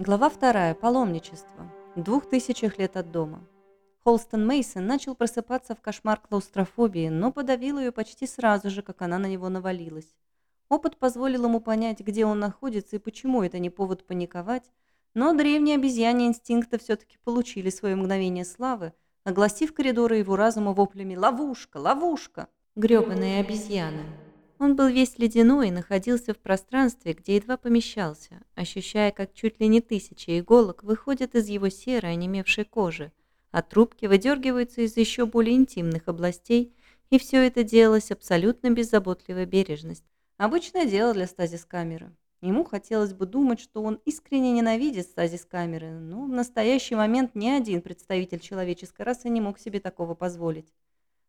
Глава вторая. Паломничество. В двух тысячах лет от дома. Холстон Мейсон начал просыпаться в кошмар клаустрофобии, но подавил ее почти сразу же, как она на него навалилась. Опыт позволил ему понять, где он находится и почему это не повод паниковать, но древние обезьяне инстинкта все-таки получили свое мгновение славы, огласив коридоры его разума воплями «Ловушка! Ловушка!» Грёбаные обезьяны. Он был весь ледяной и находился в пространстве, где едва помещался, ощущая, как чуть ли не тысячи иголок выходят из его серой, онемевшей кожи, а трубки выдергиваются из еще более интимных областей, и все это делалось абсолютно без заботливой бережности. Обычное дело для стазис-камеры. Ему хотелось бы думать, что он искренне ненавидит стазис-камеры, но в настоящий момент ни один представитель человеческой расы не мог себе такого позволить.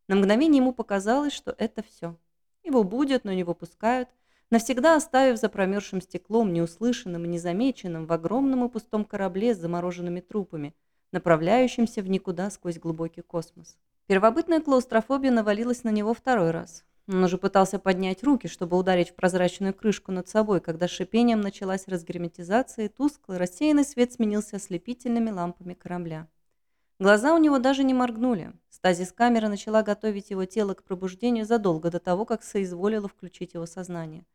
На мгновение ему показалось, что это все. Его будут, но не выпускают, навсегда оставив за промерзшим стеклом, неуслышанным и незамеченным в огромном и пустом корабле с замороженными трупами, направляющимся в никуда сквозь глубокий космос. Первобытная клаустрофобия навалилась на него второй раз. Он уже пытался поднять руки, чтобы ударить в прозрачную крышку над собой, когда шипением началась разгерметизация, и тусклый, рассеянный свет сменился ослепительными лампами корабля. Глаза у него даже не моргнули. Стазис-камера начала готовить его тело к пробуждению задолго до того, как соизволила включить его сознание.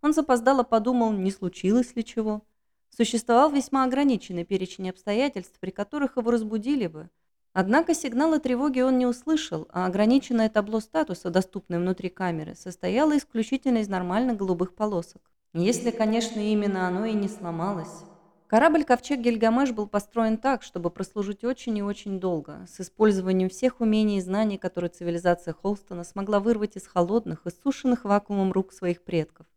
Он запоздало подумал, не случилось ли чего. Существовал весьма ограниченный перечень обстоятельств, при которых его разбудили бы. Однако сигнала тревоги он не услышал, а ограниченное табло статуса, доступное внутри камеры, состояло исключительно из нормальных голубых полосок. Если, конечно, именно оно и не сломалось. Корабль «Ковчег Гильгамеш» был построен так, чтобы прослужить очень и очень долго, с использованием всех умений и знаний, которые цивилизация Холстона смогла вырвать из холодных, иссушенных вакуумом рук своих предков.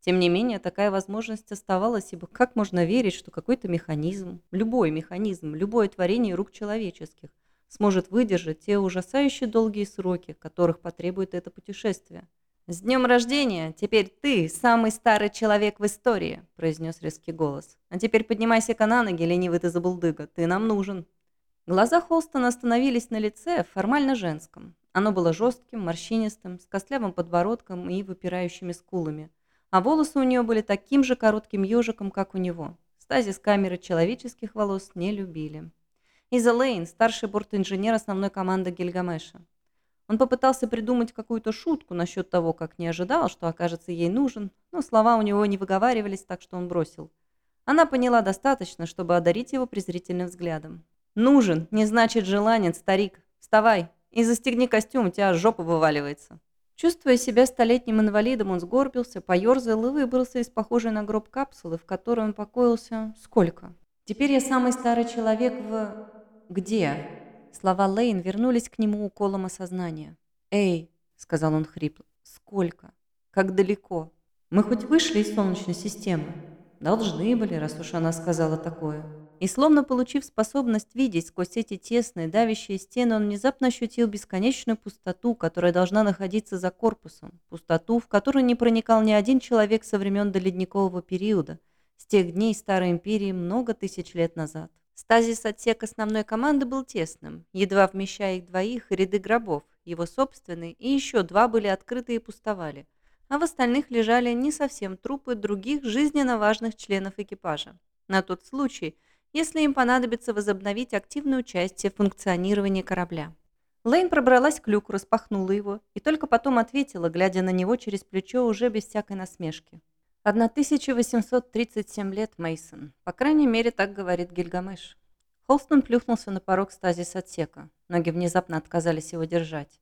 Тем не менее, такая возможность оставалась, ибо как можно верить, что какой-то механизм, любой механизм, любое творение рук человеческих сможет выдержать те ужасающие долгие сроки, которых потребует это путешествие – «С днем рождения! Теперь ты самый старый человек в истории!» – произнес резкий голос. «А теперь поднимайся-ка на ноги, ленивый ты забулдыга, ты нам нужен!» Глаза Холстона остановились на лице, формально женском. Оно было жестким, морщинистым, с костлявым подбородком и выпирающими скулами. А волосы у нее были таким же коротким ежиком, как у него. Стазис камеры человеческих волос не любили. Иза Лейн, старший бортинженер основной команды Гильгамеша. Он попытался придумать какую-то шутку насчет того, как не ожидал, что окажется ей нужен, но слова у него не выговаривались, так что он бросил. Она поняла достаточно, чтобы одарить его презрительным взглядом. «Нужен, не значит желанен, старик. Вставай и застегни костюм, у тебя жопа вываливается». Чувствуя себя столетним инвалидом, он сгорбился, поерзал и выбрался из похожей на гроб капсулы, в которой он покоился... Сколько? «Теперь я самый старый человек в... где?» Слова Лейн вернулись к нему уколом осознания. «Эй!» — сказал он хрипло. «Сколько? Как далеко? Мы хоть вышли из Солнечной системы?» «Должны были, раз уж она сказала такое». И словно получив способность видеть сквозь эти тесные, давящие стены, он внезапно ощутил бесконечную пустоту, которая должна находиться за корпусом. Пустоту, в которую не проникал ни один человек со времен доледникового периода, с тех дней Старой Империи много тысяч лет назад. Стазис отсек основной команды был тесным, едва вмещая их двоих ряды гробов, его собственный, и еще два были открыты и пустовали, а в остальных лежали не совсем трупы других жизненно важных членов экипажа. На тот случай, если им понадобится возобновить активное участие в функционировании корабля. Лейн пробралась к люку, распахнула его и только потом ответила, глядя на него через плечо уже без всякой насмешки. 1837 лет, Мейсон. По крайней мере, так говорит Гильгамеш. Холстон плюхнулся на порог стазис отсека. Ноги внезапно отказались его держать.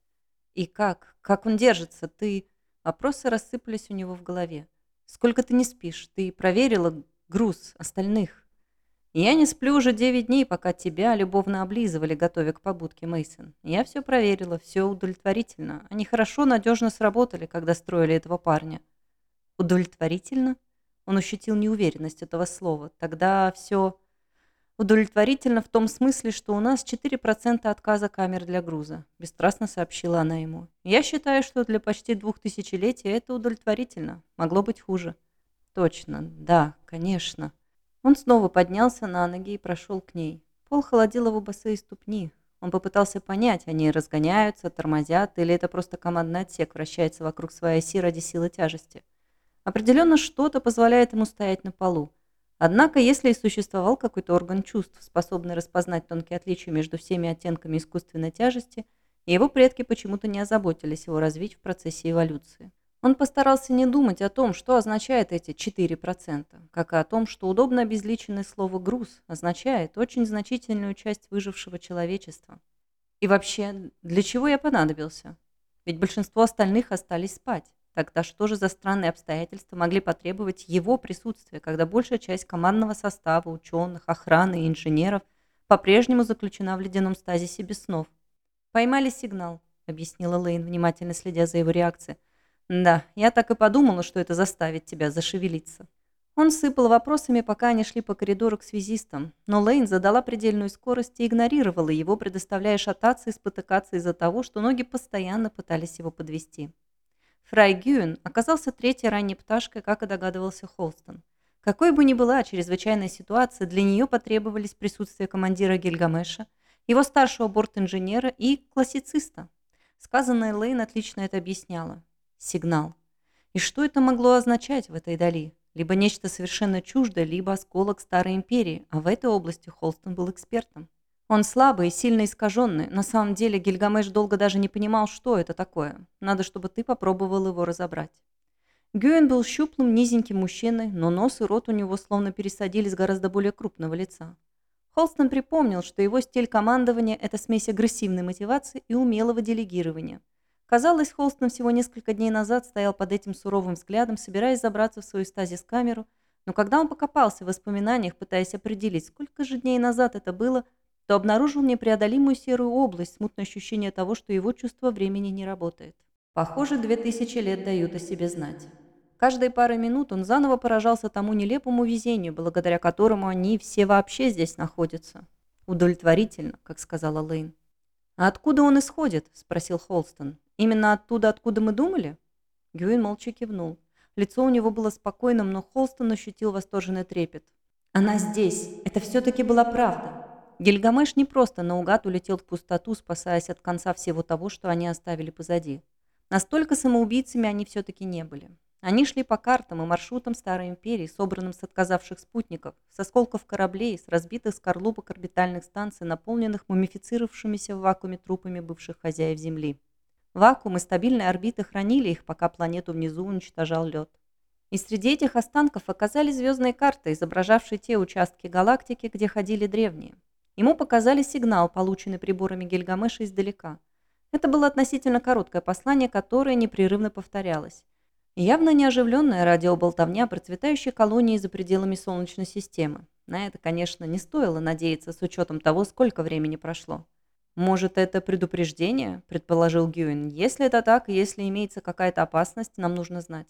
И как? Как он держится? Ты... Вопросы рассыпались у него в голове. Сколько ты не спишь? Ты проверила груз остальных? Я не сплю уже девять дней, пока тебя любовно облизывали, готовя к побудке Мейсон. Я все проверила, все удовлетворительно. Они хорошо, надежно сработали, когда строили этого парня. Удовлетворительно? Он ощутил неуверенность этого слова. Тогда все удовлетворительно в том смысле, что у нас 4% отказа камер для груза, бесстрастно сообщила она ему. Я считаю, что для почти двух тысячелетий это удовлетворительно. Могло быть хуже. Точно, да, конечно. Он снова поднялся на ноги и прошел к ней. Пол холодил его босые ступни. Он попытался понять, они разгоняются, тормозят, или это просто командный отсек вращается вокруг своей оси ради силы тяжести. Определенно что-то позволяет ему стоять на полу. Однако, если и существовал какой-то орган чувств, способный распознать тонкие отличия между всеми оттенками искусственной тяжести, его предки почему-то не озаботились его развить в процессе эволюции. Он постарался не думать о том, что означает эти 4%, как и о том, что удобно обезличенное слово «груз» означает очень значительную часть выжившего человечества. И вообще, для чего я понадобился? Ведь большинство остальных остались спать. Тогда что же за странные обстоятельства могли потребовать его присутствия, когда большая часть командного состава, ученых, охраны и инженеров по-прежнему заключена в ледяном стазисе без снов? «Поймали сигнал», — объяснила Лейн, внимательно следя за его реакцией. «Да, я так и подумала, что это заставит тебя зашевелиться». Он сыпал вопросами, пока они шли по коридору к связистам, но Лейн задала предельную скорость и игнорировала его, предоставляя шататься и спотыкаться из-за того, что ноги постоянно пытались его подвести. Фрай Гюен оказался третьей ранней пташкой, как и догадывался Холстон. Какой бы ни была чрезвычайная ситуация, для нее потребовались присутствие командира Гильгамеша, его старшего борт-инженера и классициста. Сказанное Лейн отлично это объясняла. Сигнал. И что это могло означать в этой дали? Либо нечто совершенно чуждое, либо осколок старой империи, а в этой области Холстон был экспертом. Он слабый и сильно искаженный. На самом деле Гильгамеш долго даже не понимал, что это такое. Надо, чтобы ты попробовал его разобрать. Гюэн был щуплым, низеньким мужчиной, но нос и рот у него словно пересадили с гораздо более крупного лица. Холстон припомнил, что его стиль командования – это смесь агрессивной мотивации и умелого делегирования. Казалось, Холстон всего несколько дней назад стоял под этим суровым взглядом, собираясь забраться в свою стазис-камеру, но когда он покопался в воспоминаниях, пытаясь определить, сколько же дней назад это было – то обнаружил непреодолимую серую область, смутное ощущение того, что его чувство времени не работает. Похоже, две тысячи лет дают о себе знать. Каждые пары минут он заново поражался тому нелепому везению, благодаря которому они все вообще здесь находятся. Удовлетворительно, как сказала Лейн. «А откуда он исходит?» – спросил Холстон. «Именно оттуда, откуда мы думали?» Гюин молча кивнул. Лицо у него было спокойным, но Холстон ощутил восторженный трепет. «Она здесь! Это все-таки была правда!» Гильгамеш не просто наугад улетел в пустоту, спасаясь от конца всего того, что они оставили позади. Настолько самоубийцами они все-таки не были. Они шли по картам и маршрутам Старой Империи, собранным с отказавших спутников, с осколков кораблей, с разбитых скорлупок орбитальных станций, наполненных мумифицировавшимися в вакууме трупами бывших хозяев Земли. Вакуум и стабильные орбиты хранили их, пока планету внизу уничтожал лед. И среди этих останков оказались звездные карты, изображавшие те участки галактики, где ходили древние. Ему показали сигнал, полученный приборами Гильгамеша издалека. Это было относительно короткое послание, которое непрерывно повторялось. Явно неоживленная радиоболтовня процветающей колонии за пределами Солнечной системы. На это, конечно, не стоило надеяться с учетом того, сколько времени прошло. «Может, это предупреждение?» – предположил Гюин. «Если это так, если имеется какая-то опасность, нам нужно знать».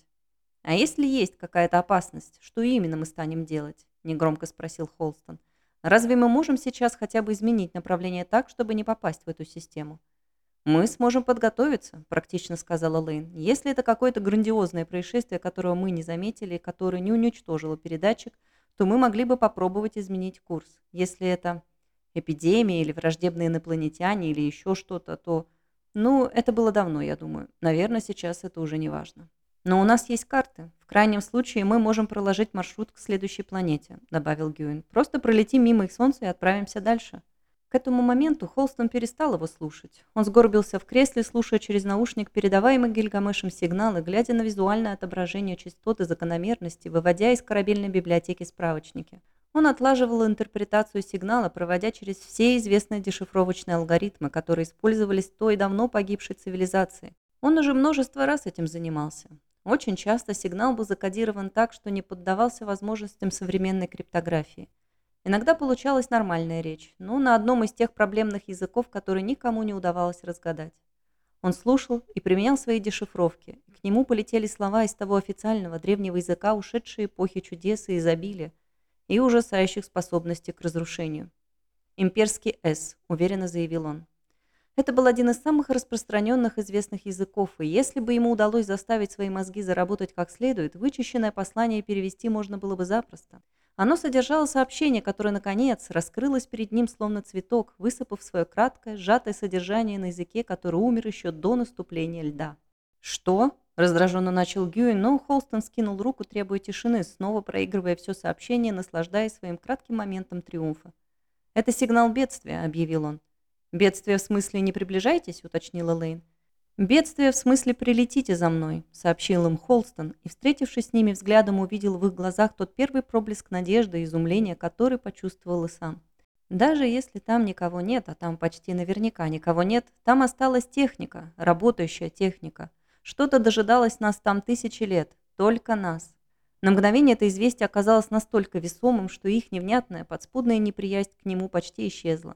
«А если есть какая-то опасность, что именно мы станем делать?» – негромко спросил Холстон. Разве мы можем сейчас хотя бы изменить направление так, чтобы не попасть в эту систему? «Мы сможем подготовиться», – практично сказала Лейн. «Если это какое-то грандиозное происшествие, которого мы не заметили которое не уничтожило передатчик, то мы могли бы попробовать изменить курс. Если это эпидемия или враждебные инопланетяне или еще что-то, то... Ну, это было давно, я думаю. Наверное, сейчас это уже не важно». «Но у нас есть карты. В крайнем случае мы можем проложить маршрут к следующей планете», – добавил Гюин. «Просто пролетим мимо их Солнца и отправимся дальше». К этому моменту Холстон перестал его слушать. Он сгорбился в кресле, слушая через наушник передаваемый Гильгамешем сигналы, глядя на визуальное отображение частот и закономерности, выводя из корабельной библиотеки справочники. Он отлаживал интерпретацию сигнала, проводя через все известные дешифровочные алгоритмы, которые использовались той давно погибшей цивилизацией. Он уже множество раз этим занимался. Очень часто сигнал был закодирован так, что не поддавался возможностям современной криптографии. Иногда получалась нормальная речь, но на одном из тех проблемных языков, которые никому не удавалось разгадать. Он слушал и применял свои дешифровки, к нему полетели слова из того официального древнего языка ушедшей эпохи чудес и изобилия и ужасающих способностей к разрушению. «Имперский «С», — уверенно заявил он. Это был один из самых распространенных известных языков, и если бы ему удалось заставить свои мозги заработать как следует, вычищенное послание перевести можно было бы запросто. Оно содержало сообщение, которое, наконец, раскрылось перед ним словно цветок, высыпав свое краткое, сжатое содержание на языке, который умер еще до наступления льда. «Что?» – раздраженно начал Гьюи, но Холстон скинул руку, требуя тишины, снова проигрывая все сообщение, наслаждаясь своим кратким моментом триумфа. «Это сигнал бедствия», – объявил он. «Бедствие в смысле «не приближайтесь», – уточнила Лейн. «Бедствие в смысле «прилетите за мной», – сообщил им Холстон, и, встретившись с ними взглядом, увидел в их глазах тот первый проблеск надежды и изумления, который почувствовал и сам. Даже если там никого нет, а там почти наверняка никого нет, там осталась техника, работающая техника. Что-то дожидалось нас там тысячи лет, только нас. На мгновение это известие оказалось настолько весомым, что их невнятная, подспудная неприязнь к нему почти исчезла.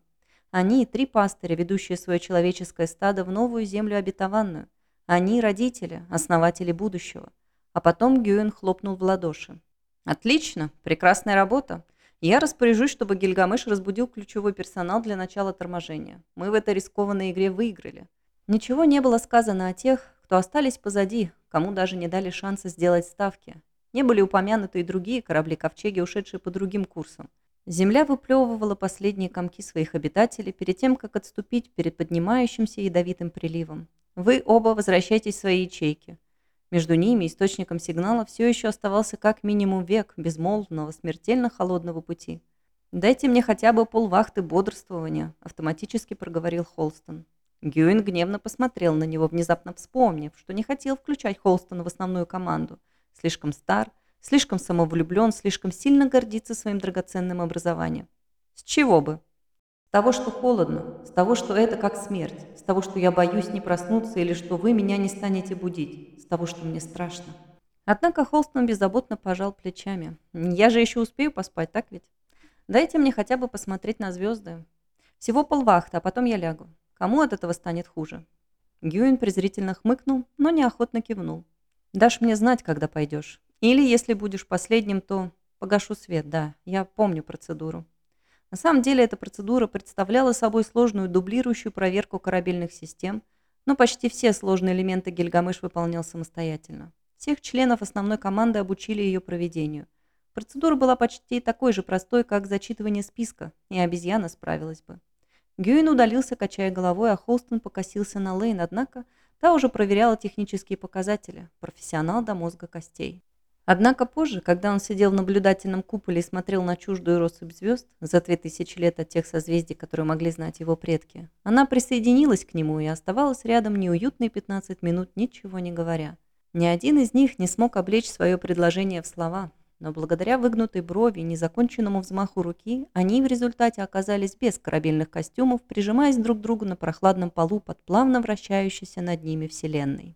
Они – три пастыря, ведущие свое человеческое стадо в новую землю обетованную. Они – родители, основатели будущего. А потом Гюэн хлопнул в ладоши. «Отлично! Прекрасная работа! Я распоряжусь, чтобы Гильгамеш разбудил ключевой персонал для начала торможения. Мы в этой рискованной игре выиграли». Ничего не было сказано о тех, кто остались позади, кому даже не дали шанса сделать ставки. Не были упомянуты и другие корабли-ковчеги, ушедшие по другим курсам. Земля выплевывала последние комки своих обитателей перед тем, как отступить перед поднимающимся ядовитым приливом. Вы оба возвращайтесь в свои ячейки. Между ними источником сигнала все еще оставался как минимум век безмолвного, смертельно холодного пути. «Дайте мне хотя бы полвахты бодрствования», – автоматически проговорил Холстон. Гюин гневно посмотрел на него, внезапно вспомнив, что не хотел включать Холстона в основную команду. Слишком стар – Слишком самовлюблен, слишком сильно гордится своим драгоценным образованием. С чего бы? С того, что холодно, с того, что это как смерть, с того, что я боюсь не проснуться или что вы меня не станете будить, с того, что мне страшно. Однако Холстон беззаботно пожал плечами. Я же еще успею поспать, так ведь? Дайте мне хотя бы посмотреть на звезды. Всего полвахта, а потом я лягу. Кому от этого станет хуже? Гюин презрительно хмыкнул, но неохотно кивнул. «Дашь мне знать, когда пойдешь. Или, если будешь последним, то погашу свет, да, я помню процедуру. На самом деле эта процедура представляла собой сложную дублирующую проверку корабельных систем, но почти все сложные элементы Гильгамеш выполнял самостоятельно. Всех членов основной команды обучили ее проведению. Процедура была почти такой же простой, как зачитывание списка, и обезьяна справилась бы. Гюин удалился, качая головой, а Холстон покосился на Лейн, однако та уже проверяла технические показатели, профессионал до мозга костей. Однако позже, когда он сидел в наблюдательном куполе и смотрел на чуждую россыпь звезд за две тысячи лет от тех созвездий, которые могли знать его предки, она присоединилась к нему и оставалась рядом неуютные 15 минут, ничего не говоря. Ни один из них не смог облечь свое предложение в слова, но благодаря выгнутой брови и незаконченному взмаху руки они в результате оказались без корабельных костюмов, прижимаясь друг к другу на прохладном полу под плавно вращающейся над ними вселенной.